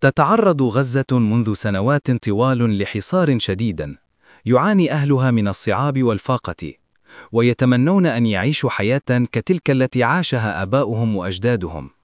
تتعرض غزة منذ سنوات طوال لحصار شديد يعاني أهلها من الصعاب والفاقة ويتمنون أن يعيشوا حياة كتلك التي عاشها آباؤهم وأجدادهم.